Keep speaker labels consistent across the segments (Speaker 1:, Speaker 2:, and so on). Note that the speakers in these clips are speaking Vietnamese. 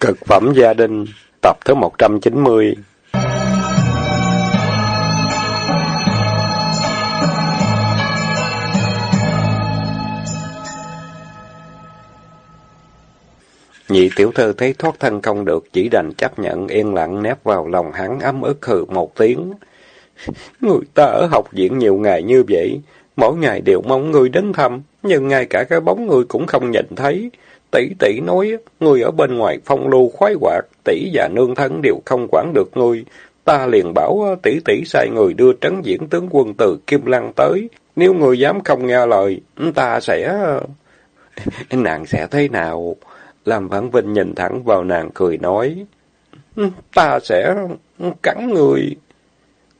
Speaker 1: Cực phẩm gia đình, tập thứ 190 Nhị tiểu thư thấy thoát thân không được, chỉ đành chấp nhận yên lặng nép vào lòng hắn ấm ức hừ một tiếng. Người ta ở học viện nhiều ngày như vậy, mỗi ngày đều mong người đến thăm, nhưng ngay cả cái bóng người cũng không nhìn thấy. Tỷ tỷ nói, người ở bên ngoài phong lưu khoái hoạt, tỷ và nương thân đều không quản được ngươi. Ta liền bảo tỷ tỷ sai người đưa trấn diễn tướng quân từ Kim Lăng tới. Nếu người dám không nghe lời, ta sẽ... nàng sẽ thế nào? Lâm Vãn Vinh nhìn thẳng vào nàng cười nói. Ta sẽ cắn người.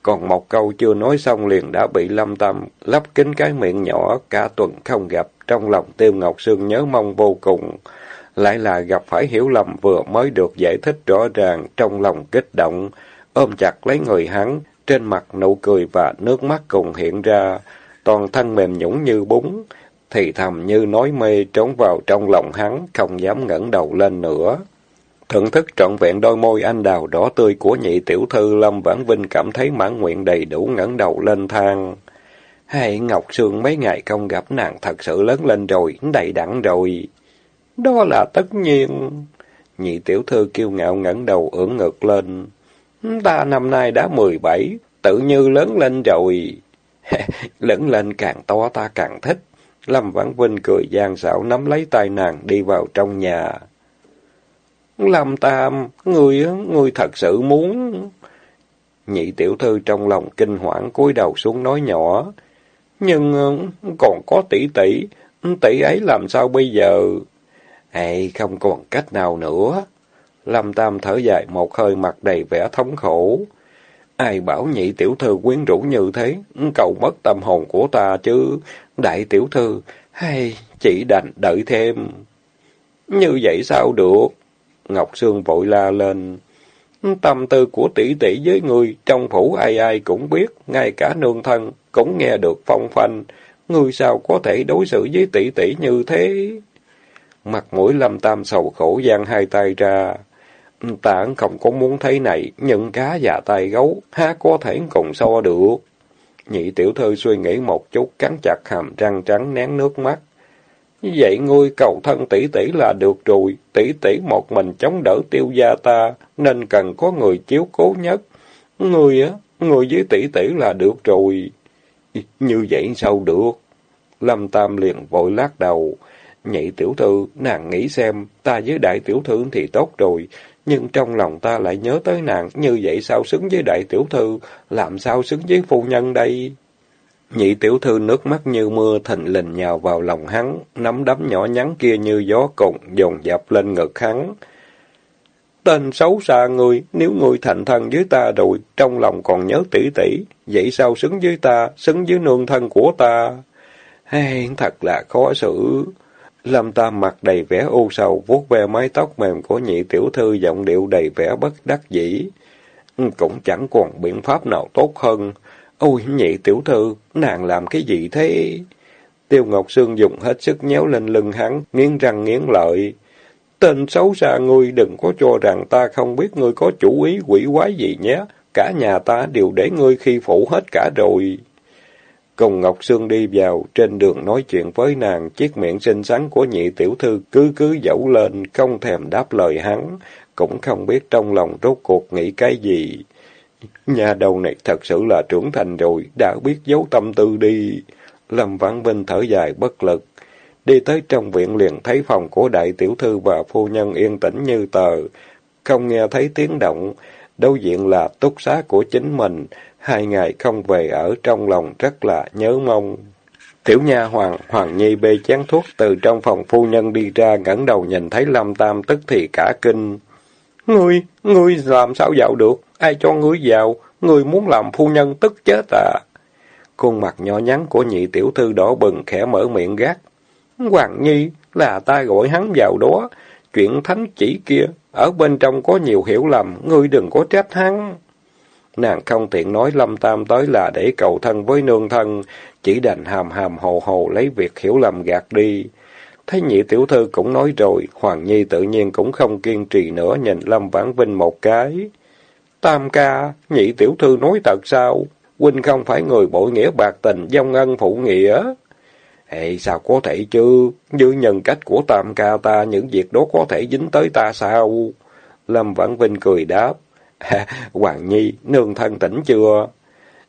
Speaker 1: Còn một câu chưa nói xong liền đã bị Lâm Tâm lắp kính cái miệng nhỏ cả tuần không gặp. Trong lòng Tiêu Ngọc Sương nhớ mong vô cùng. Lại là gặp phải hiểu lầm vừa mới được giải thích rõ ràng, trong lòng kích động, ôm chặt lấy người hắn, trên mặt nụ cười và nước mắt cùng hiện ra, toàn thân mềm nhũng như bún, thì thầm như nói mê trốn vào trong lòng hắn, không dám ngẩng đầu lên nữa. Thưởng thức trọn vẹn đôi môi anh đào đỏ tươi của nhị tiểu thư Lâm Vãn Vinh cảm thấy mãn nguyện đầy đủ ngẩng đầu lên thang. Hay Ngọc Sương mấy ngày không gặp nàng thật sự lớn lên rồi, đầy đặn rồi. Đó là tất nhiên. Nhị tiểu thư kiêu ngạo ngẩng đầu ưỡn ngực lên. Ta năm nay đã mười bảy, tự như lớn lên rồi. lớn lên càng to ta càng thích. Lâm Vãn Vinh cười gian xảo nắm lấy tay nàng đi vào trong nhà. Lâm Tam, người, người thật sự muốn... Nhị tiểu thư trong lòng kinh hoảng cúi đầu xuống nói nhỏ. Nhưng còn có tỷ tỷ, tỷ ấy làm sao bây giờ? Ê, không còn cách nào nữa. Lâm Tam thở dài một hơi mặt đầy vẻ thống khổ. Ai bảo nhị tiểu thư quyến rũ như thế, cầu mất tâm hồn của ta chứ. Đại tiểu thư, hay chỉ đành đợi thêm. Như vậy sao được? Ngọc Sương vội la lên. Tâm tư của tỷ tỷ với người, trong phủ ai ai cũng biết, ngay cả nương thân cũng nghe được phong phanh. Ngươi sao có thể đối xử với tỷ tỷ như thế? Mặt mũi lâm tam sầu khổ giang hai tay ra. tạng không có muốn thấy này, Những cá và tay gấu, há có thể cùng so được. Nhị tiểu thư suy nghĩ một chút, cắn chặt hàm răng trắng nén nước mắt. Vậy ngươi cầu thân tỷ tỷ là được rồi, tỷ tỷ một mình chống đỡ tiêu gia ta, nên cần có người chiếu cố nhất. Ngươi á, ngươi với tỷ tỷ là được rồi. Như vậy sao được? Lâm Tam liền vội lắc đầu. Nhị tiểu thư, nàng nghĩ xem, ta với đại tiểu thư thì tốt rồi, nhưng trong lòng ta lại nhớ tới nàng, như vậy sao xứng với đại tiểu thư, làm sao xứng với phu nhân đây? Nhị tiểu thư nước mắt như mưa thình lình nhào vào lòng hắn, nắm đấm nhỏ nhắn kia như gió cồn dồn dập lên ngực hắn. Tên xấu xa ngươi, nếu ngươi thành thân với ta rồi, trong lòng còn nhớ tỷ tỷ, vậy sao xứng với ta, xứng với nương thân của ta? Hay, thật là khó xử. Lâm ta mặt đầy vẻ u sầu, vuốt ve mái tóc mềm của nhị tiểu thư giọng điệu đầy vẻ bất đắc dĩ. Cũng chẳng còn biện pháp nào tốt hơn. Ôi, nhị tiểu thư, nàng làm cái gì thế? Tiêu Ngọc Sương dùng hết sức nhéo lên lưng hắn, nghiến răng nghiến lợi. Tên xấu xa ngươi đừng có cho rằng ta không biết ngươi có chủ ý quỷ quái gì nhé. Cả nhà ta đều để ngươi khi phụ hết cả rồi. Cùng Ngọc Sương đi vào, trên đường nói chuyện với nàng, chiếc miệng xinh xắn của nhị tiểu thư cứ cứ dẫu lên, không thèm đáp lời hắn, cũng không biết trong lòng rốt cuộc nghĩ cái gì. Nhà đầu này thật sự là trưởng thành rồi, đã biết giấu tâm tư đi. Lâm Vãn Vinh thở dài bất lực. Đi tới trong viện liền thấy phòng của đại tiểu thư và phu nhân yên tĩnh như tờ. Không nghe thấy tiếng động. Đối diện là túc xá của chính mình. Hai ngày không về ở trong lòng rất là nhớ mong. Tiểu nha hoàng, Hoàng Nhi bê chén thuốc từ trong phòng phu nhân đi ra, ngẩng đầu nhìn thấy Lâm Tam tức thì cả kinh. Ngươi, ngươi làm sao vào được? Ai cho ngươi vào? Ngươi muốn làm phu nhân tức chết à? Khuôn mặt nhỏ nhắn của nhị tiểu thư đỏ bừng khẽ mở miệng gác. Hoàng Nhi, là ta gọi hắn vào đó. Chuyện thánh chỉ kia, ở bên trong có nhiều hiểu lầm, ngươi đừng có trách hắn. Nàng không tiện nói Lâm Tam tới là để cầu thân với nương thân, chỉ đành hàm hàm hồ hồ lấy việc hiểu lầm gạt đi thấy nhị tiểu thư cũng nói rồi, Hoàng Nhi tự nhiên cũng không kiên trì nữa nhìn Lâm Vãn Vinh một cái. Tam ca, nhị tiểu thư nói thật sao? Huynh không phải người bội nghĩa bạc tình, dông ân phụ nghĩa. Ê, sao có thể chứ? Như nhân cách của tam ca ta, những việc đó có thể dính tới ta sao? Lâm Vãn Vinh cười đáp. Hoàng Nhi, nương thân tỉnh chưa?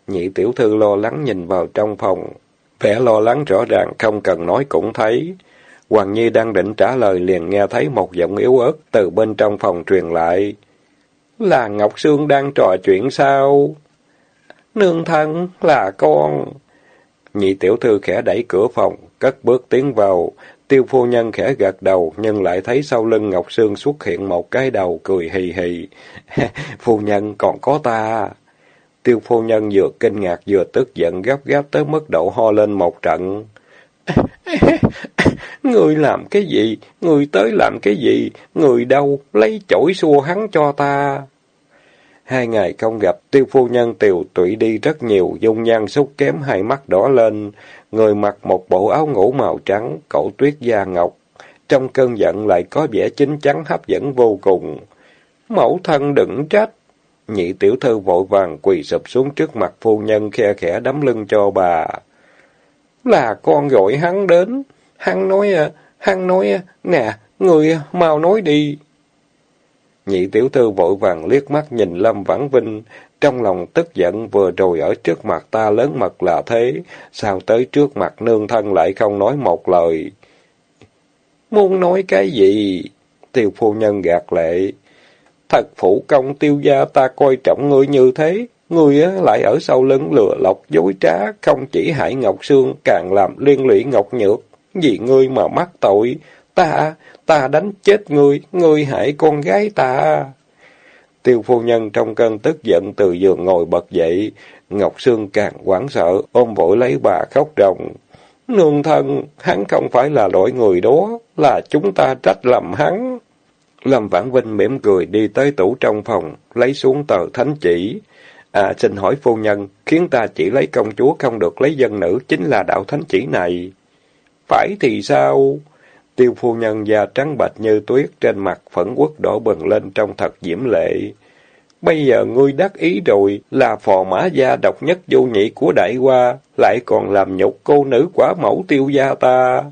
Speaker 1: Nhị tiểu thư lo lắng nhìn vào trong phòng. Vẻ lo lắng rõ ràng, không cần nói cũng thấy. Hoàng Nhi đang định trả lời liền nghe thấy một giọng yếu ớt từ bên trong phòng truyền lại. Là Ngọc Sương đang trò chuyện sao? Nương thân, là con. Nhị tiểu thư khẽ đẩy cửa phòng, cất bước tiến vào. Tiêu phu nhân khẽ gật đầu, nhưng lại thấy sau lưng Ngọc Sương xuất hiện một cái đầu cười hì hì. phu nhân còn có ta. Tiêu phu nhân vừa kinh ngạc vừa tức giận gấp gáp tới mức độ ho lên một trận. người làm cái gì? Người tới làm cái gì? Người đâu? Lấy chổi xua hắn cho ta. Hai ngày không gặp, tiêu phu nhân tiều tụy đi rất nhiều, dung nhan xúc kém hai mắt đỏ lên. Người mặc một bộ áo ngủ màu trắng, cổ tuyết da ngọc. Trong cơn giận lại có vẻ chính chắn hấp dẫn vô cùng. Mẫu thân đừng trách. Nhị tiểu thư vội vàng quỳ sụp xuống trước mặt phu nhân khe khẽ đấm lưng cho bà. Là con gọi hắn đến. Hắn nói, à, hắn nói, à, nè, người mau nói đi. Nhị tiểu thư vội vàng liếc mắt nhìn Lâm Vãn Vinh, trong lòng tức giận vừa rồi ở trước mặt ta lớn mật là thế, sao tới trước mặt nương thân lại không nói một lời. Muốn nói cái gì? Tiêu phu nhân gạt lệ. Thật phụ công tiêu gia ta coi trọng ngươi như thế, ngươi lại ở sau lưng lừa lọc dối trá, không chỉ hại Ngọc Sương, càng làm liên lụy Ngọc Nhược. Vì ngươi mà mắc tội, ta, ta đánh chết ngươi, ngươi hại con gái ta. Tiêu phu nhân trong cơn tức giận từ giường ngồi bật dậy, Ngọc Sương càng hoảng sợ, ôm vội lấy bà khóc ròng. Nương thân, hắn không phải là loại người đó, là chúng ta trách lầm hắn. Lâm Vãn Vinh mỉm cười đi tới tủ trong phòng, lấy xuống tờ thánh chỉ. À, xin hỏi phu nhân, khiến ta chỉ lấy công chúa không được lấy dân nữ chính là đạo thánh chỉ này. Phải thì sao? Tiêu phu nhân da trắng bạch như tuyết, trên mặt phẫn quốc đỏ bừng lên trong thật diễm lệ. Bây giờ ngươi đắc ý rồi, là phò mã gia độc nhất vô nhị của đại hoa, lại còn làm nhục cô nữ quả mẫu tiêu gia ta.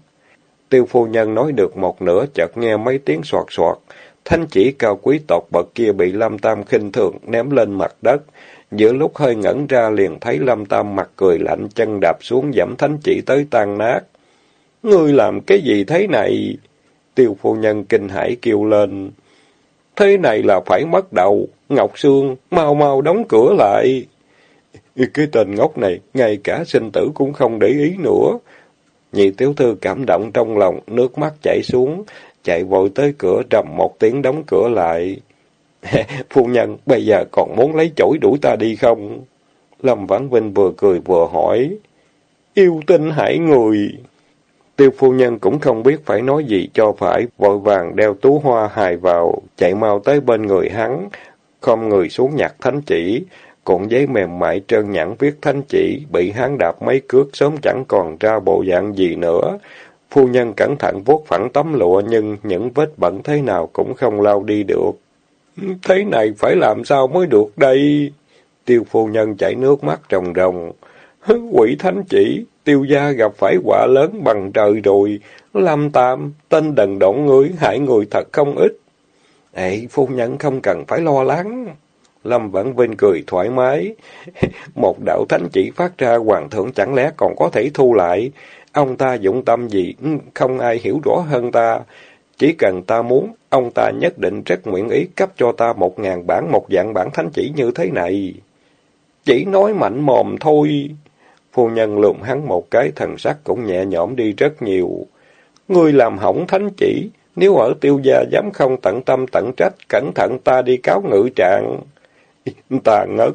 Speaker 1: Tiêu phu nhân nói được một nửa, chợt nghe mấy tiếng soạt soạt. Thanh chỉ cao quý tộc bậc kia bị Lâm Tam khinh thường, ném lên mặt đất. Giữa lúc hơi ngẩn ra liền thấy Lâm Tam mặt cười lạnh, chân đạp xuống giảm thánh chỉ tới tan nát. Ngươi làm cái gì thế này? Tiêu phu nhân kinh hãi kêu lên. Thế này là phải mất đầu. Ngọc Sương, mau mau đóng cửa lại. Cái tên ngốc này, ngay cả sinh tử cũng không để ý nữa. Nhị tiểu thư cảm động trong lòng, nước mắt chảy xuống, chạy vội tới cửa trầm một tiếng đóng cửa lại. Phu nhân, bây giờ còn muốn lấy chổi đuổi ta đi không? Lâm Vãn Vinh vừa cười vừa hỏi. Yêu tinh hại người. Tiêu phu nhân cũng không biết phải nói gì cho phải, vội vàng đeo tú hoa hài vào, chạy mau tới bên người hắn, không người xuống nhặt thánh chỉ, cuộn giấy mềm mại trơn nhẵn viết thánh chỉ, bị hắn đạp mấy cước sớm chẳng còn ra bộ dạng gì nữa. Phu nhân cẩn thận vuốt phẳng tấm lụa nhưng những vết bẩn thế nào cũng không lau đi được. Thế này phải làm sao mới được đây? Tiêu phu nhân chảy nước mắt ròng ròng. Quỷ thánh chỉ, tiêu gia gặp phải quả lớn bằng trời rồi. Lâm Tam, tên đần độn ngươi, hại người thật không ít. Ê, phu nhân không cần phải lo lắng. Lâm Vãn Vinh cười thoải mái. Một đạo thánh chỉ phát ra hoàng thượng chẳng lẽ còn có thể thu lại. Ông ta dụng tâm gì, ừ, không ai hiểu rõ hơn ta. Chỉ cần ta muốn, ông ta nhất định rất nguyện ý cấp cho ta một ngàn bản một dạng bản thánh chỉ như thế này. Chỉ nói mạnh mồm thôi. Phu nhân lùm hắn một cái thần sắc cũng nhẹ nhõm đi rất nhiều. Ngươi làm hỏng thánh chỉ, nếu ở tiêu gia dám không tận tâm tận trách, cẩn thận ta đi cáo ngự trạng. Ta ngất,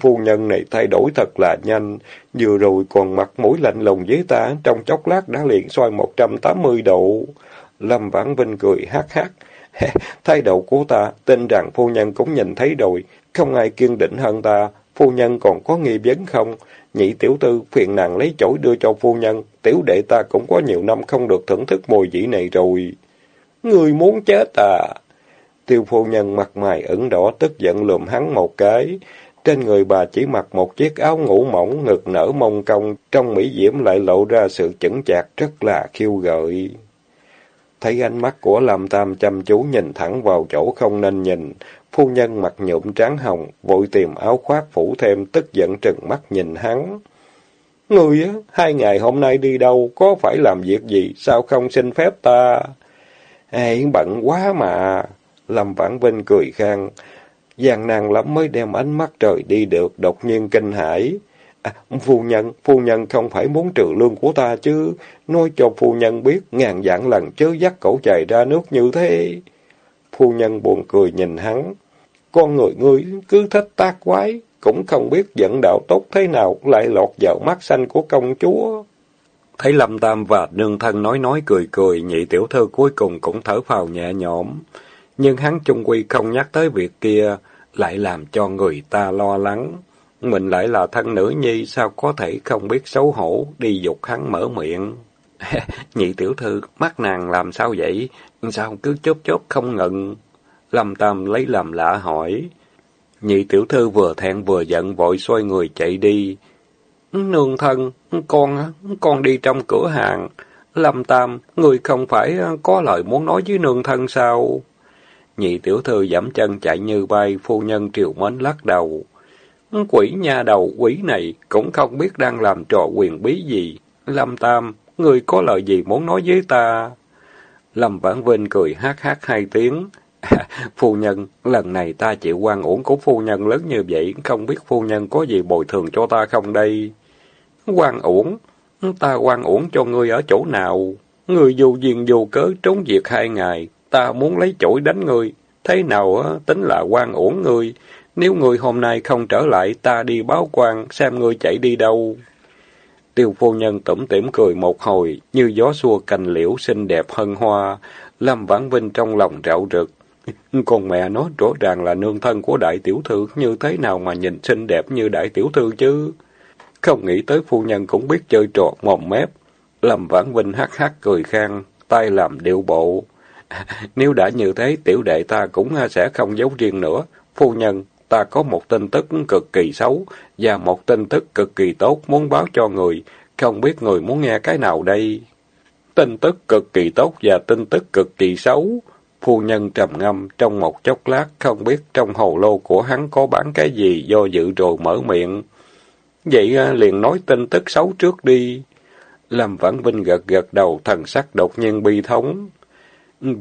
Speaker 1: phu nhân này thay đổi thật là nhanh, vừa rồi còn mặt mũi lạnh lùng với ta, trong chốc lát đã liền xoay 180 độ. Lâm Vãn Vinh cười hát hát. Thái độ của ta, tin rằng phu nhân cũng nhìn thấy rồi, không ai kiên định hơn ta, phu nhân còn có nghi vấn không? Nhị tiểu thư phiền nàng lấy chổi đưa cho phu nhân, tiểu đệ ta cũng có nhiều năm không được thưởng thức mùi vị này rồi. Người muốn chết à? Tiêu phu nhân mặt mày ửng đỏ tức giận lùm hắn một cái. Trên người bà chỉ mặc một chiếc áo ngủ mỏng, ngực nở mông cong, trong mỹ diễm lại lộ ra sự chững chạc rất là khiêu gợi. Thấy ánh mắt của Lam Tam chăm chú nhìn thẳng vào chỗ không nên nhìn, phu nhân mặt nhuộm trắng hồng, vội tìm áo khoác phủ thêm, tức giận trừng mắt nhìn hắn. Người á, hai ngày hôm nay đi đâu, có phải làm việc gì, sao không xin phép ta? Ê, bận quá mà. Lâm Vãn Vinh cười khang. Giàn nàng lắm mới đem ánh mắt trời đi được, đột nhiên kinh hãi. À, phu nhân, phu nhân không phải muốn trừ lương của ta chứ. Nói cho phu nhân biết, ngàn dạng lần chớ dắt cổ chạy ra nước như thế. Phu nhân buồn cười nhìn hắn. Con người ngươi cứ thích tác quái, cũng không biết dẫn đạo tốt thế nào, lại lọt vào mắt xanh của công chúa. Thấy Lâm Tam và nương thân nói nói cười cười, nhị tiểu thư cuối cùng cũng thở phào nhẹ nhõm. Nhưng hắn chung quy không nhắc tới việc kia, lại làm cho người ta lo lắng. Mình lại là thân nữ nhi, sao có thể không biết xấu hổ, đi dục hắn mở miệng. Nhị tiểu thư, mắt nàng làm sao vậy? Sao cứ chốt chốt không ngừng? Lâm Tam lấy làm lạ hỏi. Nhị tiểu thư vừa thẹn vừa giận vội xoay người chạy đi. Nương thân, con, con đi trong cửa hàng. Lâm Tam, người không phải có lời muốn nói với nương thân sao? Nhị tiểu thư giảm chân chạy như bay, phu nhân triều mến lắc đầu. Quỷ nha đầu quỷ này cũng không biết đang làm trò quyền bí gì. Lâm Tam, người có lời gì muốn nói với ta? Lâm Vãn Vinh cười hát hát hai tiếng. phu nhân, lần này ta chịu quan uổng của phu nhân lớn như vậy, không biết phu nhân có gì bồi thường cho ta không đây? Quan uổng? Ta quan uổng cho ngươi ở chỗ nào? Ngươi dù duyên dù cớ trốn việc hai ngày, ta muốn lấy chổi đánh ngươi. Thế nào á tính là quan uổng ngươi? Nếu ngươi hôm nay không trở lại, ta đi báo quan, xem ngươi chạy đi đâu. Tiêu phu nhân tủm tỉm cười một hồi, như gió xua cành liễu xinh đẹp hân hoa. Lâm Vãn Vinh trong lòng rạo rực. Con mẹ nó rõ ràng là nương thân của đại tiểu thư, như thế nào mà nhìn xinh đẹp như đại tiểu thư chứ? Không nghĩ tới phu nhân cũng biết chơi trò mồm mép. Lâm Vãn Vinh hắc hắc cười khang, tay làm điệu bộ. Nếu đã như thế, tiểu đệ ta cũng sẽ không giấu riêng nữa. Phu nhân, ta có một tin tức cực kỳ xấu, và một tin tức cực kỳ tốt muốn báo cho người. Không biết người muốn nghe cái nào đây? Tin tức cực kỳ tốt và tin tức cực kỳ xấu. Phu nhân trầm ngâm trong một chốc lát, không biết trong hồ lô của hắn có bán cái gì, do dự rồi mở miệng. Vậy à, liền nói tin tức xấu trước đi. Lâm Vãn Vinh gật gật đầu, thần sắc đột nhiên bi thống.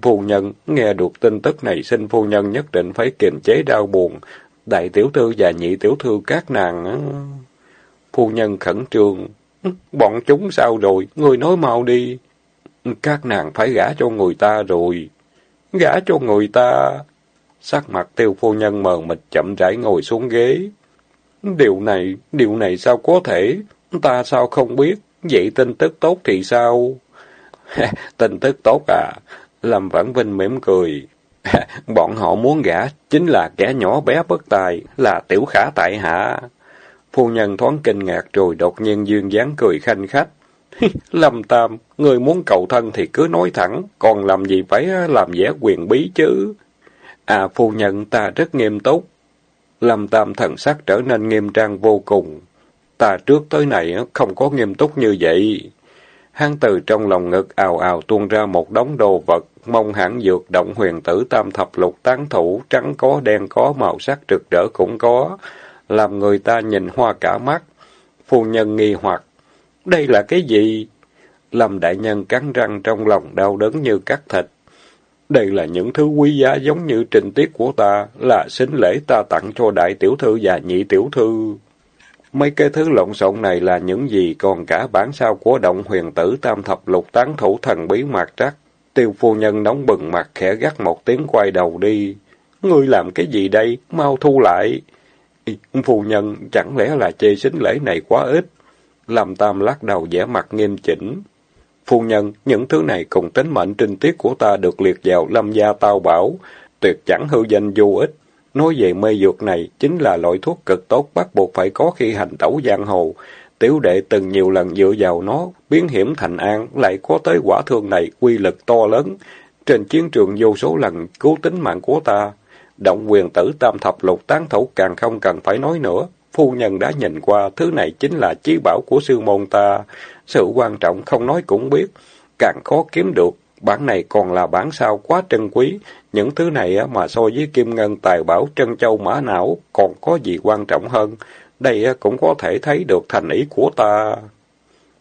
Speaker 1: Phu nhân, nghe được tin tức này xin phu nhân nhất định phải kiềm chế đau buồn. Đại tiểu thư và nhị tiểu thư các nàng... Phu nhân khẩn trương. Bọn chúng sao rồi? Người nói mau đi. Các nàng phải gả cho người ta rồi. Gả cho người ta. Sắc mặt tiêu phu nhân mờ mịt chậm rãi ngồi xuống ghế. Điều này, điều này sao có thể? Ta sao không biết? Vậy tin tức tốt thì sao? tin tức tốt à? Lâm Vãn Vinh mỉm cười. Bọn họ muốn gả chính là kẻ nhỏ bé bất tài, là tiểu khả tại hạ. Phu nhân thoáng kinh ngạc rồi đột nhiên dương dáng cười khanh khách. Lâm Tam, người muốn cầu thân thì cứ nói thẳng, còn làm gì phải à, làm vẻ quyền bí chứ? À, phu nhân ta rất nghiêm túc. Lâm Tam thần sắc trở nên nghiêm trang vô cùng. Ta trước tới này à, không có nghiêm túc như vậy. Hắn từ trong lòng ngực ào ào tuôn ra một đống đồ vật, mong hãng dược động huyền tử tam thập lục tán thủ, trắng có đen có, màu sắc rực rỡ cũng có, làm người ta nhìn hoa cả mắt. Phu nhân nghi hoặc, đây là cái gì? Lâm đại nhân cắn răng trong lòng đau đớn như cắt thịt. Đây là những thứ quý giá giống như trình tiết của ta, là xính lễ ta tặng cho đại tiểu thư và nhị tiểu thư. Mấy cái thứ lộn xộn này là những gì còn cả bản sao của động huyền tử tam thập lục tán thủ thần bí mạc trắc. Tiêu phu nhân nóng bừng mặt khẽ gắt một tiếng quay đầu đi. Ngươi làm cái gì đây? Mau thu lại. Phu nhân, chẳng lẽ là chê xính lễ này quá ít? Làm tam lắc đầu vẻ mặt nghiêm chỉnh. Phu nhân, những thứ này cùng tính mệnh trinh tiết của ta được liệt vào lâm gia tao bảo, tuyệt chẳng hư danh vô ích. Nói về mê dược này, chính là loại thuốc cực tốt bắt buộc phải có khi hành tẩu giang hồ. tiểu đệ từng nhiều lần dựa vào nó, biến hiểm thành an, lại có tới quả thương này, quy lực to lớn. Trên chiến trường vô số lần cứu tính mạng của ta. Động quyền tử tam thập lục tán thủ càng không cần phải nói nữa. Phu nhân đã nhìn qua, thứ này chính là chí bảo của sư môn ta. Sự quan trọng không nói cũng biết, càng khó kiếm được. Bản này còn là bản sao quá trân quý. Những thứ này mà so với kim ngân tài bảo trân châu mã não còn có gì quan trọng hơn. Đây cũng có thể thấy được thành ý của ta.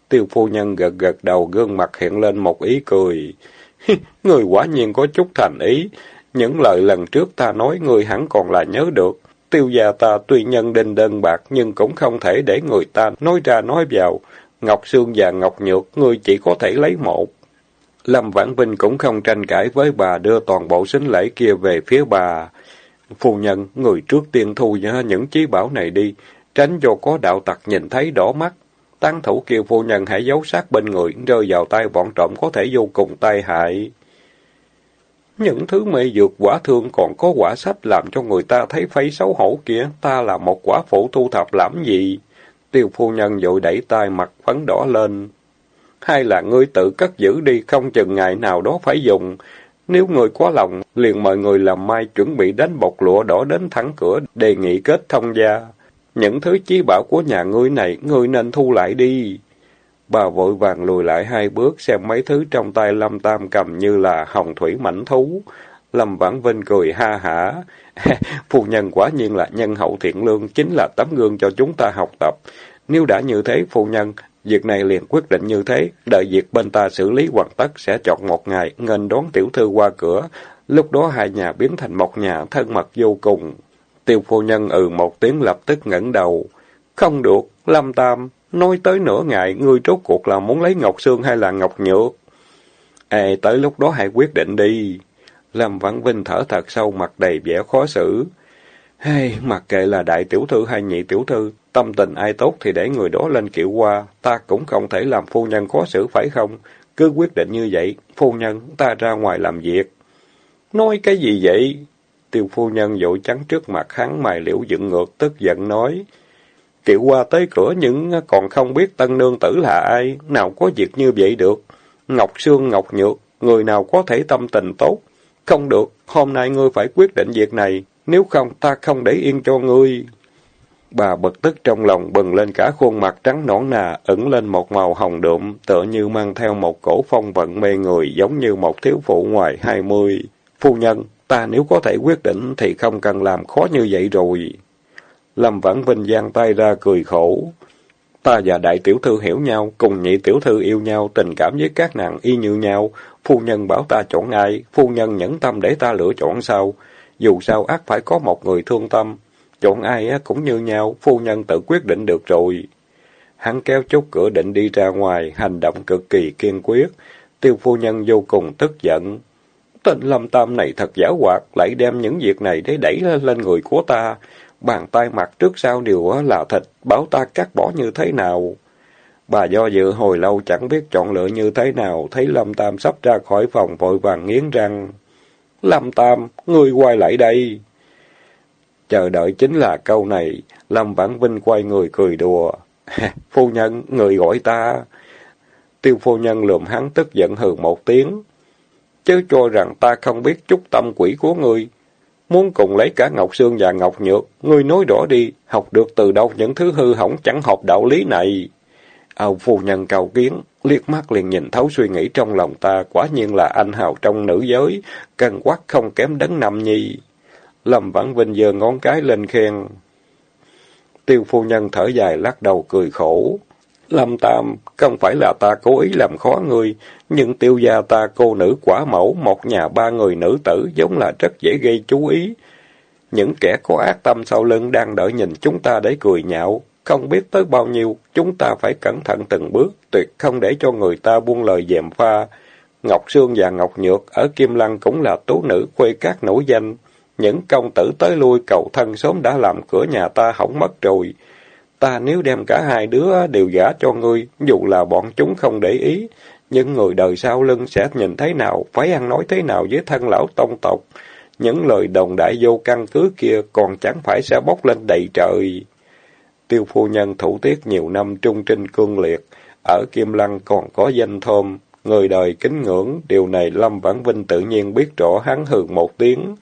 Speaker 1: Tiêu phu nhân gật gật đầu gương mặt hiện lên một ý cười. người quả nhiên có chút thành ý. Những lời lần trước ta nói người hẳn còn là nhớ được. Tiêu gia ta tuy nhân đinh đơn bạc nhưng cũng không thể để người ta nói ra nói vào. Ngọc Sương và Ngọc Nhược, ngươi chỉ có thể lấy một. Lâm Vãn Vinh cũng không tranh cãi với bà đưa toàn bộ sính lễ kia về phía bà. Phu nhân, người trước tiên thu những chí bảo này đi, tránh cho có đạo tặc nhìn thấy đỏ mắt. Tăng thủ kêu phu nhân hãy giấu sát bên người, rơi vào tay bọn trộm có thể vô cùng tai hại. Những thứ mê dược quả thương còn có quả sách làm cho người ta thấy phấy xấu hổ kia, ta là một quả phụ thu thập làm gì? Tiêu phu nhân vội đẩy tay mặt phấn đỏ lên. Hay là ngươi tự cất giữ đi, không chừng ngày nào đó phải dùng. Nếu người có lòng, liền mời người làm mai chuẩn bị đánh bọc lụa đỏ đến thẳng cửa, đề nghị kết thông gia. Những thứ chí bảo của nhà ngươi này, ngươi nên thu lại đi. Bà vội vàng lùi lại hai bước xem mấy thứ trong tay Lâm Tam cầm như là hồng thủy mảnh thú. Lâm Vãn Vinh cười ha hả. Phu nhân quả nhiên là nhân hậu thiện lương, chính là tấm gương cho chúng ta học tập. Nếu đã như thế, phu nhân, việc này liền quyết định như thế. Đợi việc bên ta xử lý hoàn tất sẽ chọn một ngày, nghênh đón tiểu thư qua cửa. Lúc đó hai nhà biến thành một nhà thân mật vô cùng. Tiêu phu nhân ừ một tiếng lập tức ngẩng đầu. Không được, Lâm Tam, nói tới nửa ngày, ngươi trốt cuộc là muốn lấy Ngọc Sương hay là Ngọc Nhược? Ê, tới lúc đó hãy quyết định đi. Lâm Vãn Vinh thở thật sâu mặt đầy vẻ khó xử. Hey, mặc kệ là đại tiểu thư hay nhị tiểu thư, tâm tình ai tốt thì để người đó lên kiệu qua, ta cũng không thể làm phu nhân khó xử phải không? Cứ quyết định như vậy, phu nhân, ta ra ngoài làm việc. Nói cái gì vậy? Tiêu phu nhân dội trắng trước mặt hắn mài liễu dựng ngược, tức giận nói. Kiệu qua tới cửa nhưng còn không biết tân nương tử là ai, nào có việc như vậy được. Ngọc Sương Ngọc Nhược, người nào có thể tâm tình tốt. Không được, hôm nay ngươi phải quyết định việc này, nếu không ta không để yên cho ngươi. Bà bực tức trong lòng bừng lên cả khuôn mặt trắng nõn nà, ẩn lên một màu hồng đượm, tựa như mang theo một cổ phong vận mê người, giống như một thiếu phụ ngoài hai mươi. Phu nhân, ta nếu có thể quyết định thì không cần làm khó như vậy rồi. Lâm Vãn Vinh giang tay ra cười khổ. Ta và đại tiểu thư hiểu nhau, cùng nhị tiểu thư yêu nhau, tình cảm với các nàng y như nhau. Phu nhân bảo ta chọn ai, phu nhân nhẫn tâm để ta lựa chọn sao. Dù sao ác phải có một người thương tâm. Chọn ai cũng như nhau, phu nhân tự quyết định được rồi. Hắn kéo chốt cửa định đi ra ngoài, hành động cực kỳ kiên quyết. Tiêu phu nhân vô cùng tức giận. Tên lâm tam này thật giả hoạt, lại đem những việc này để đẩy lên người của ta. Bàn tay mặt trước sau đều là thịt, bảo ta cắt bỏ như thế nào. Bà do dự hồi lâu chẳng biết chọn lựa như thế nào, thấy Lâm Tam sắp ra khỏi phòng vội vàng nghiến răng. Lâm Tam, ngươi quay lại đây. Chờ đợi chính là câu này, Lâm Vãn Vinh quay người cười đùa. phu nhân, người gọi ta. Tiêu phu nhân lườm hắn tức giận hừ một tiếng. Chứ cho rằng ta không biết chút tâm quỷ của ngươi. Muốn cùng lấy cả Ngọc Sương và Ngọc Nhược, ngươi nói rõ đi, học được từ đâu những thứ hư hỏng chẳng hợp đạo lý này. Âu phu nhân cầu kiến, liếc mắt liền nhìn thấu suy nghĩ trong lòng ta, quả nhiên là anh hào trong nữ giới, cần quắc không kém đấng nam nhi. Lâm Vãn Vinh giơ ngón cái lên khen. Tiêu phu nhân thở dài lắc đầu cười khổ. Lâm Tam, không phải là ta cố ý làm khó ngươi, nhưng tiêu gia ta cô nữ quả mẫu, một nhà ba người nữ tử giống là rất dễ gây chú ý. Những kẻ có ác tâm sau lưng đang đợi nhìn chúng ta để cười nhạo, không biết tới bao nhiêu, chúng ta phải cẩn thận từng bước, tuyệt không để cho người ta buông lời dèm pha. Ngọc Sương và Ngọc Nhược ở Kim Lăng cũng là tú nữ khuê các nổi danh. Những công tử tới lui cầu thân sớm đã làm cửa nhà ta hỏng mất rồi. Ta nếu đem cả hai đứa đều gả cho ngươi, dù là bọn chúng không để ý, nhưng người đời sau lưng sẽ nhìn thế nào, phải ăn nói thế nào với thân lão tông tộc. Những lời đồng đại vô căn cứ kia còn chẳng phải sẽ bốc lên đầy trời. Tiêu phu nhân thủ tiết nhiều năm trung trinh cương liệt, ở Kim Lăng còn có danh thơm, người đời kính ngưỡng, điều này Lâm Vãn Vinh tự nhiên biết rõ hắn hừ một tiếng.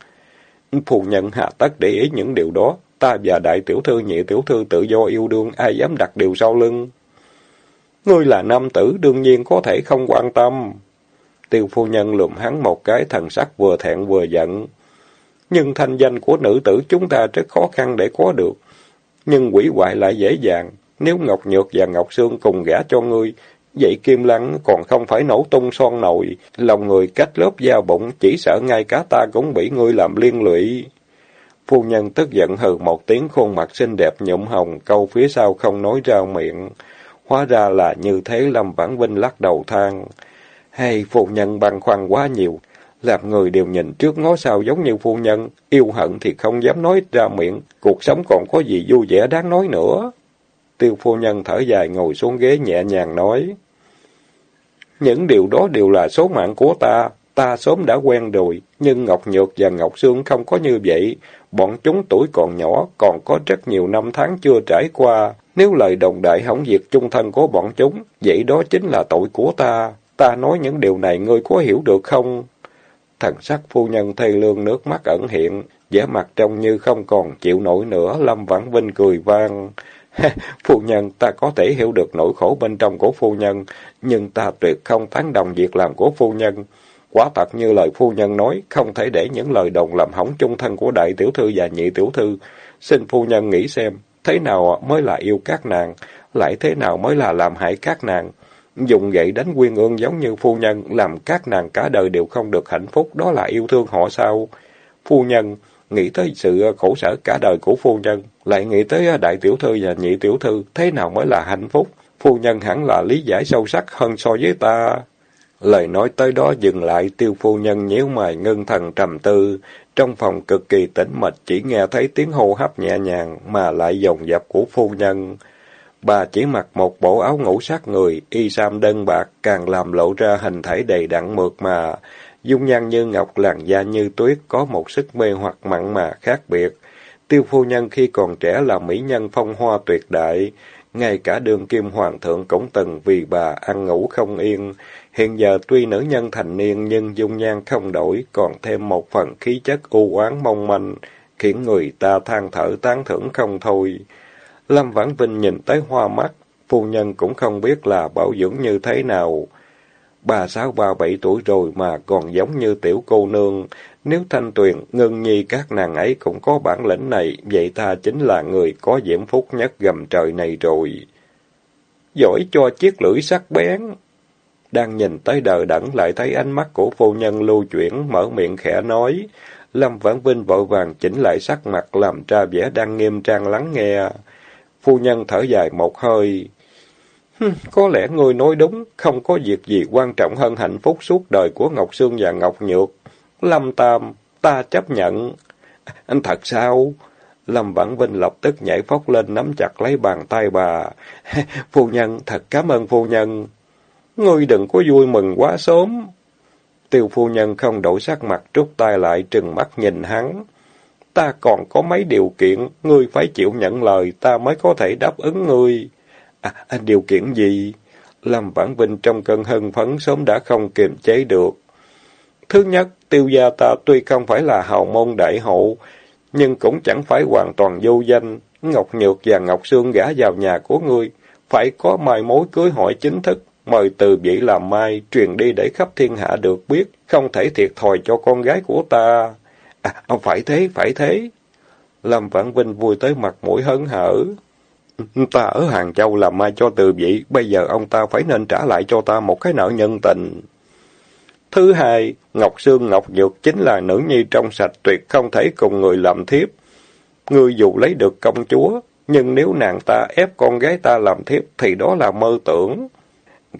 Speaker 1: Phu nhân hạ tất để ý những điều đó, ta và đại tiểu thư nhị tiểu thư tự do yêu đương, ai dám đặt điều sau lưng. Ngươi là nam tử, đương nhiên có thể không quan tâm. Tiêu phu nhân lùm hắn một cái thần sắc vừa thẹn vừa giận. Nhưng thanh danh của nữ tử chúng ta rất khó khăn để có được. Nhưng quỷ hoại lại dễ dàng. Nếu Ngọc Nhược và Ngọc Sương cùng gả cho ngươi, vậy Kim Lăng còn không phải nổ tung son nồi, lòng người cách lớp da bụng, chỉ sợ ngay cả ta cũng bị ngươi làm liên lụy. Phu nhân tức giận hừ một tiếng khuôn mặt xinh đẹp nhụm hồng, câu phía sau không nói ra miệng. Hóa ra là như thế Lâm Vãn Vinh lắc đầu than. Hay phu nhân băn khoăn quá nhiều, làm người đều nhìn trước ngó sau giống như phu nhân, yêu hận thì không dám nói ra miệng, cuộc sống còn có gì vui vẻ đáng nói nữa. Tiêu phu nhân thở dài ngồi xuống ghế nhẹ nhàng nói. Những điều đó đều là số mạng của ta, ta sớm đã quen rồi, nhưng Ngọc Nhược và Ngọc Sương không có như vậy. Bọn chúng tuổi còn nhỏ, còn có rất nhiều năm tháng chưa trải qua. Nếu lời đồng đại hỏng diệt chung thân của bọn chúng, vậy đó chính là tội của ta. Ta nói những điều này ngươi có hiểu được không? Thần sắc phu nhân thay lương nước mắt ẩn hiện, vẻ mặt trông như không còn chịu nổi nữa, Lâm Vãn Vinh cười vang. phu nhân, ta có thể hiểu được nỗi khổ bên trong của phu nhân, nhưng ta tuyệt không tán đồng việc làm của phu nhân. Quả thật như lời phu nhân nói, không thể để những lời đồng làm hỏng chung thân của đại tiểu thư và nhị tiểu thư. Xin phu nhân nghĩ xem, thế nào mới là yêu các nàng, lại thế nào mới là làm hại các nàng. Dùng gậy đánh quyên ương giống như phu nhân, làm các nàng cả đời đều không được hạnh phúc, đó là yêu thương họ sao? Phu nhân, nghĩ tới sự khổ sở cả đời của phu nhân, lại nghĩ tới đại tiểu thư và nhị tiểu thư, thế nào mới là hạnh phúc? Phu nhân hẳn là lý giải sâu sắc hơn so với ta. Lời nói tới đó dừng lại, tiêu phu nhân nhíu mày ngưng thần trầm tư. Trong phòng cực kỳ tĩnh mịch, chỉ nghe thấy tiếng hô hấp nhẹ nhàng, mà lại dòng dập của phu nhân. Bà chỉ mặc một bộ áo ngủ sát người, y sam đơn bạc, càng làm lộ ra hình thể đầy đặn mượt mà. Dung nhan như ngọc, làn da như tuyết, có một sức mê hoặc mặn mà khác biệt. Tiêu phu nhân khi còn trẻ là mỹ nhân phong hoa tuyệt đại, ngay cả đường kim hoàng thượng cũng từng vì bà ăn ngủ không yên. Hiện giờ tuy nữ nhân thành niên nhưng dung nhan không đổi, còn thêm một phần khí chất u oán mong manh, khiến người ta than thở tán thưởng không thôi. Lâm Vãn Vinh nhìn tới hoa mắt, phu nhân cũng không biết là bảo dưỡng như thế nào. Bà sáu ba bảy tuổi rồi mà còn giống như tiểu cô nương. Nếu Thanh Tuyền, ngưng Nhi các nàng ấy cũng có bản lĩnh này, vậy ta chính là người có diễm phúc nhất gầm trời này rồi. Giỏi cho chiếc lưỡi sắc bén. Đang nhìn tới đờ đẫn lại thấy ánh mắt của phu nhân lưu chuyển, mở miệng khẽ nói. Lâm Vãn Vinh vội vàng chỉnh lại sắc mặt làm ra vẻ đang nghiêm trang lắng nghe. Phu nhân thở dài một hơi. Có lẽ ngươi nói đúng, không có việc gì quan trọng hơn hạnh phúc suốt đời của Ngọc Sương và Ngọc Nhược. Lâm Tam, ta chấp nhận. Anh thật sao? Lâm Vãn Vinh lập tức nhảy phóc lên nắm chặt lấy bàn tay bà. phu nhân, thật cảm ơn phu nhân. Ngươi đừng có vui mừng quá sớm. Tiêu phu nhân không đổi sắc mặt trút tay lại trừng mắt nhìn hắn. Ta còn có mấy điều kiện, ngươi phải chịu nhận lời, ta mới có thể đáp ứng ngươi. À, à điều kiện gì? Lâm Vãn Vinh trong cơn hân phấn sớm đã không kiềm chế được. Thứ nhất, tiêu gia ta tuy không phải là hào môn đại hộ, nhưng cũng chẳng phải hoàn toàn vô danh. Ngọc Nhược và Ngọc Sương gả vào nhà của ngươi, phải có mai mối cưới hỏi chính thức, mời từ vị làm mai, truyền đi để khắp thiên hạ được biết, không thể thiệt thòi cho con gái của ta. À, à phải thế, phải thế. Lâm Vãn Vinh vui tới mặt mũi hớn hở. Ta ở Hàng Châu làm mai cho từ vị, bây giờ ông ta phải nên trả lại cho ta một cái nợ nhân tình. Thứ hai, Ngọc Sương Ngọc Nhược chính là nữ nhi trong sạch tuyệt không thể cùng người làm thiếp. Ngươi dù lấy được công chúa, nhưng nếu nàng ta ép con gái ta làm thiếp thì đó là mơ tưởng.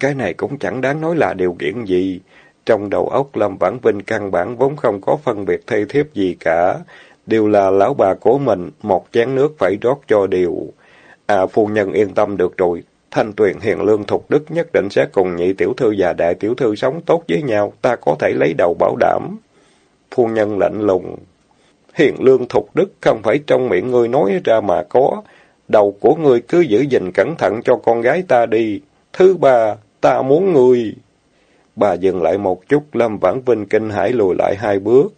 Speaker 1: Cái này cũng chẳng đáng nói là điều kiện gì. Trong đầu óc Lâm Vãn Vinh căn bản vốn không có phân biệt thê thiếp gì cả. Đều là lão bà của mình, một chén nước phải rót cho đều. À, phu nhân yên tâm được rồi. Thanh Tuyền hiền lương thục đức nhất định sẽ cùng nhị tiểu thư và đại tiểu thư sống tốt với nhau. Ta có thể lấy đầu bảo đảm. Phu nhân lạnh lùng. Hiền lương thục đức không phải trong miệng ngươi nói ra mà có. đầu của ngươi cứ giữ gìn cẩn thận cho con gái ta đi. Thứ ba, ta muốn người Bà dừng lại một chút, Lâm Vãn Vinh kinh hãi lùi lại hai bước.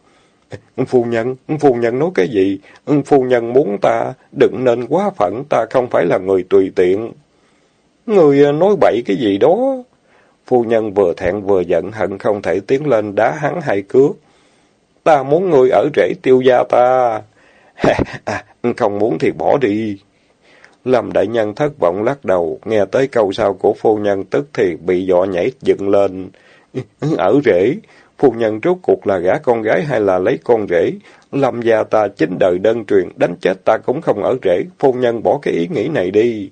Speaker 1: Phu nhân, phu nhân nói cái gì? Phu nhân muốn ta, đừng nên quá phận, ta không phải là người tùy tiện. Người à, nói bậy cái gì đó? Phu nhân vừa thẹn vừa giận hận không thể tiến lên đá hắn hai cước. Ta muốn người ở rễ tiêu gia ta. à, không muốn thì bỏ đi. Lâm đại nhân thất vọng lắc đầu, nghe tới câu sau của phu nhân tức thì bị dọa nhảy dựng lên. Ở rễ, phu nhân rốt cuộc là gả con gái hay là lấy con rể? Lâm gia ta chính đời đơn truyền, đánh chết ta cũng không ở rễ, phu nhân bỏ cái ý nghĩ này đi.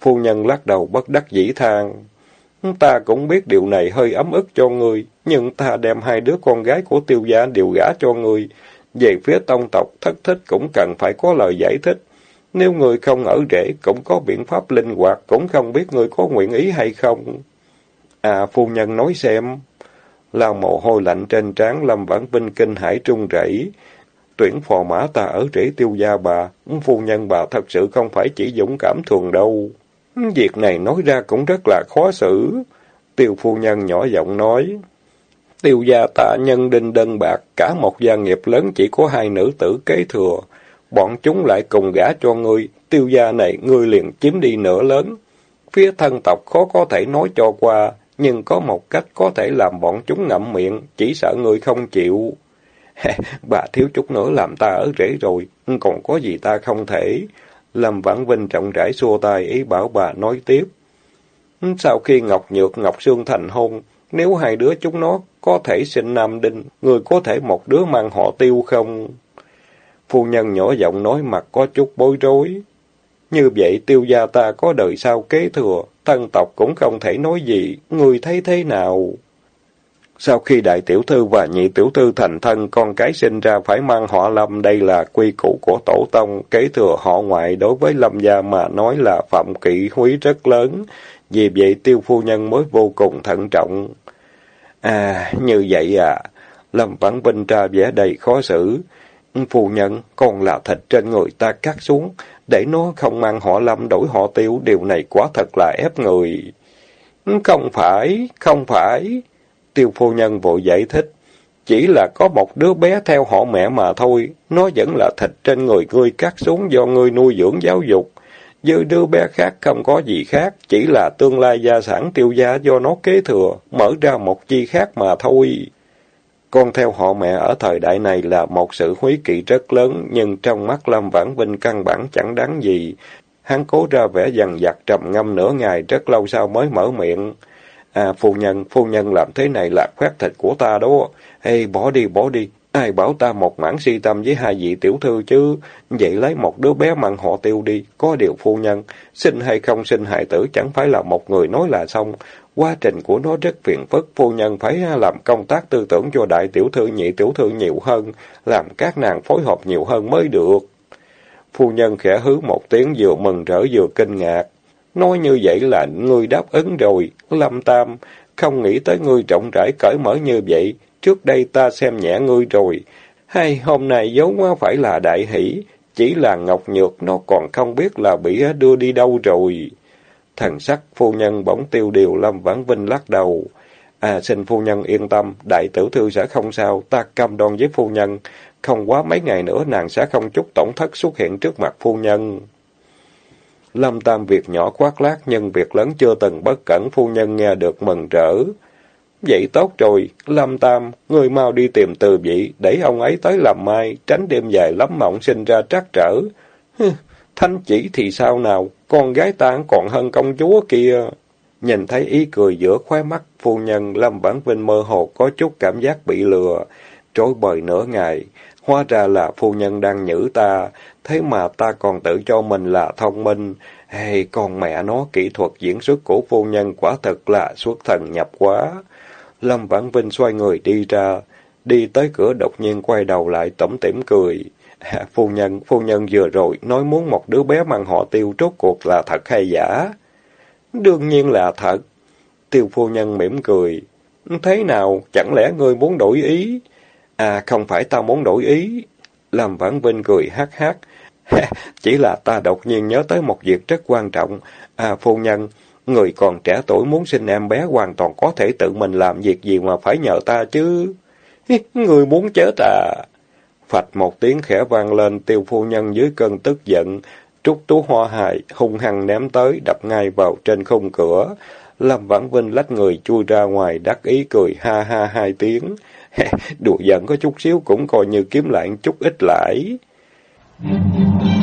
Speaker 1: Phu nhân lắc đầu bất đắc dĩ than. Ta cũng biết điều này hơi ấm ức cho ngươi, nhưng ta đem hai đứa con gái của tiêu gia đều gả cho ngươi. Về phía tông tộc, thất thích cũng cần phải có lời giải thích. Nếu người không ở rễ, cũng có biện pháp linh hoạt, cũng không biết người có nguyện ý hay không. À, phu nhân nói xem. Lao mồ hôi lạnh trên trán Lâm Vãn Vinh kinh hải trung rẩy. Tuyển phò mã ta ở rễ tiêu gia bà, phu nhân bà thật sự không phải chỉ dũng cảm thường đâu. Việc này nói ra cũng rất là khó xử. Tiêu phu nhân nhỏ giọng nói. Tiêu gia tạ nhân đinh đơn bạc, cả một gia nghiệp lớn chỉ có hai nữ tử kế thừa. Bọn chúng lại cùng gả cho ngươi, tiêu gia này ngươi liền chiếm đi nửa lớn. Phía thân tộc khó có thể nói cho qua, nhưng có một cách có thể làm bọn chúng ngậm miệng, chỉ sợ ngươi không chịu. bà thiếu chút nữa làm ta ở rễ rồi, còn có gì ta không thể. Lâm Vãn Vinh trọng rãi xua tay ý bảo bà nói tiếp. Sau khi Ngọc Nhược, Ngọc Sương thành hôn, nếu hai đứa chúng nó có thể sinh nam đinh, người có thể một đứa mang họ tiêu không? Phu nhân nhỏ giọng nói mặt có chút bối rối. Như vậy tiêu gia ta có đời sau kế thừa, thân tộc cũng không thể nói gì, người thấy thế nào? Sau khi đại tiểu thư và nhị tiểu thư thành thân, con cái sinh ra phải mang họ lâm, đây là quy củ của tổ tông, kế thừa họ ngoại đối với lâm gia mà nói là phạm kỵ húy rất lớn, vì vậy tiêu phu nhân mới vô cùng thận trọng. À, như vậy à, Lâm Vãn Vinh ra vẻ đầy khó xử. Phu nhân, còn là thịt trên người ta cắt xuống, để nó không mang họ lâm đổi họ tiêu, điều này quá thật là ép người. Không phải, không phải. Tiêu phu nhân vội giải thích. Chỉ là có một đứa bé theo họ mẹ mà thôi, nó vẫn là thịt trên người ngươi cắt xuống do ngươi nuôi dưỡng giáo dục. Dư đứa bé khác không có gì khác, chỉ là tương lai gia sản tiêu gia do nó kế thừa, mở ra một chi khác mà thôi. Con theo họ mẹ ở thời đại này là một sự húy kỵ rất lớn, nhưng trong mắt Lâm Vãn Vinh căn bản chẳng đáng gì. Hắn cố ra vẻ dằn vặt trầm ngâm nửa ngày, rất lâu sau mới mở miệng. À, phu nhân, phu nhân làm thế này là khoét thịt của ta đó. Ê, bỏ đi, bỏ đi. Ai bảo ta một mảng si tâm với hai vị tiểu thư chứ? Vậy lấy một đứa bé mặn họ tiêu đi. Có điều phu nhân, sinh hay không sinh hài tử chẳng phải là một người nói là xong. Quá trình của nó rất phiền phức, phu nhân phải à, làm công tác tư tưởng cho đại tiểu thư nhị tiểu thư nhiều hơn, làm các nàng phối hợp nhiều hơn mới được. Phu nhân khẽ hứ một tiếng vừa mừng rỡ vừa kinh ngạc. Nói như vậy là ngươi đáp ứng rồi, Lâm Tam, không nghĩ tới ngươi trọng rãi cởi mở như vậy, trước đây ta xem nhẹ ngươi rồi. Hay hôm nay dấu quá phải là đại hỷ, chỉ là Ngọc Nhược nó còn không biết là bị à, đưa đi đâu rồi. Thần sắc phu nhân bỗng tiêu điều Lâm Vãn Vinh lắc đầu. À xin phu nhân yên tâm, đại tử thư sẽ không sao, ta cam đoan với phu nhân. Không quá mấy ngày nữa nàng sẽ không chút tổn thất xuất hiện trước mặt phu nhân. Lâm Tam việc nhỏ quát lác nhưng việc lớn chưa từng bất cẩn phu nhân nghe được mừng rỡ. Vậy tốt rồi, Lâm Tam, người mau đi tìm từ vị, để ông ấy tới làm mai, tránh đêm dài lắm mộng sinh ra trắc trở. Thanh chỉ thì sao nào, con gái ta còn hơn công chúa kia. Nhìn thấy ý cười giữa khóe mắt, phu nhân Lâm bản Vinh mơ hồ có chút cảm giác bị lừa, trối bời nửa ngày. Hóa ra là phu nhân đang nhử ta, thế mà ta còn tự cho mình là thông minh. hay con mẹ nó, kỹ thuật diễn xuất của phu nhân quả thật là xuất thần nhập quá. Lâm Vãn Vinh xoay người đi ra, đi tới cửa đột nhiên quay đầu lại tẩm tỉm cười. À, phu nhân, phu nhân vừa rồi nói muốn một đứa bé mang họ tiêu rốt cuộc là thật hay giả? Đương nhiên là thật. Tiêu phu nhân mỉm cười. Thế nào, chẳng lẽ ngươi muốn đổi ý? À, không phải ta muốn đổi ý. làm Vãn Vinh cười hát hát. Chỉ là ta đột nhiên nhớ tới một việc rất quan trọng. À, phu nhân, người còn trẻ tuổi muốn sinh em bé hoàn toàn có thể tự mình làm việc gì mà phải nhờ ta chứ. Người muốn chết à? Phạch một tiếng khẽ vang lên, tiêu phu nhân dưới cơn tức giận. Trúc tú hoa hại hung hăng ném tới, đập ngay vào trên khung cửa. Lâm Vãn Vinh lách người chui ra ngoài, đắc ý cười ha ha hai tiếng. Đùa giận có chút xíu cũng coi như kiếm lại chút ít lãi. Mm-hmm.